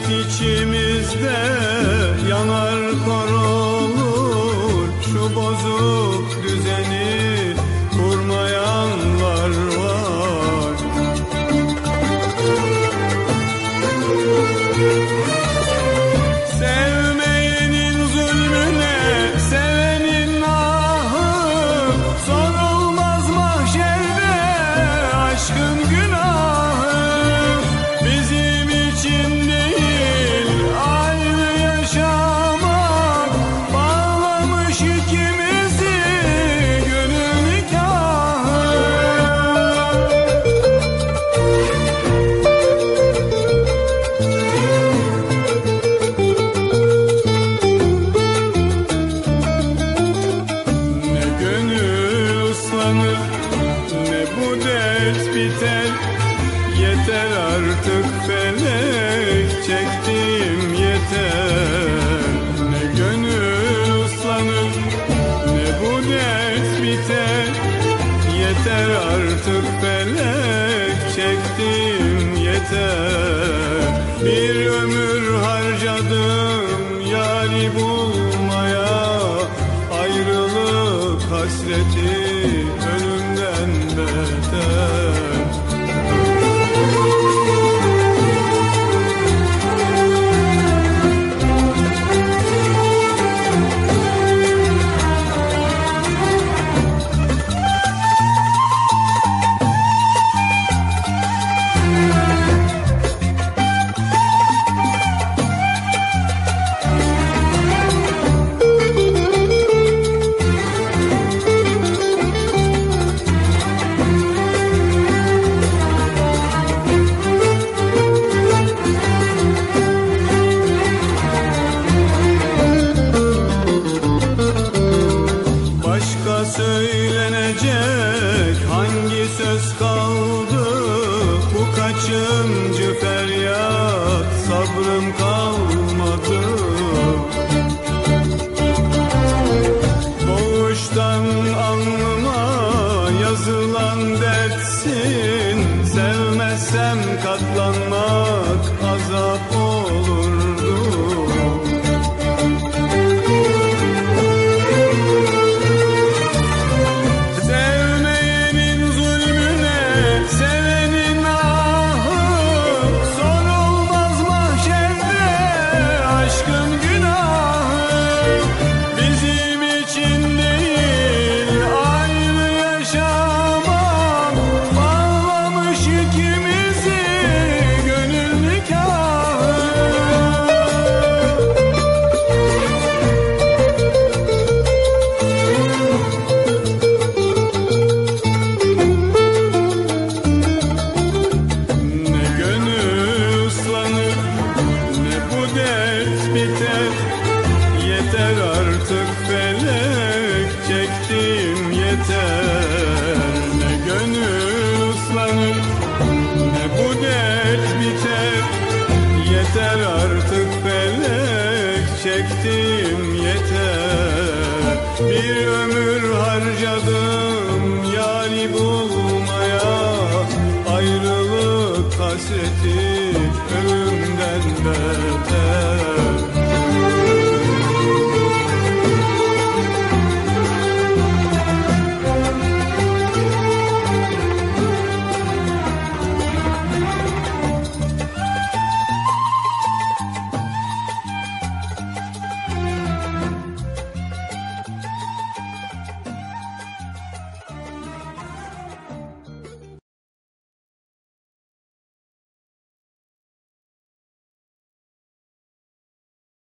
Hasret içimizde yanar kor olur. Şu bozuk düzeni kurmayanlar var. Sevmeyenin zulmüne sevenin ahı. Sorulmaz mahşerde aşkın günahı gönül ıslanır ne bu dert biter Yeter artık felek çektiğim yeter. Ne gönül ıslanır ne bu dert biter Yeter artık felek çektiğim yeter. Bir ömür harcadım hasreti ölümden beter Yeter artık felek çektiğim yeter. Bir ömür harcadım yari bulmaya Ayrılık hasreti ölümden beter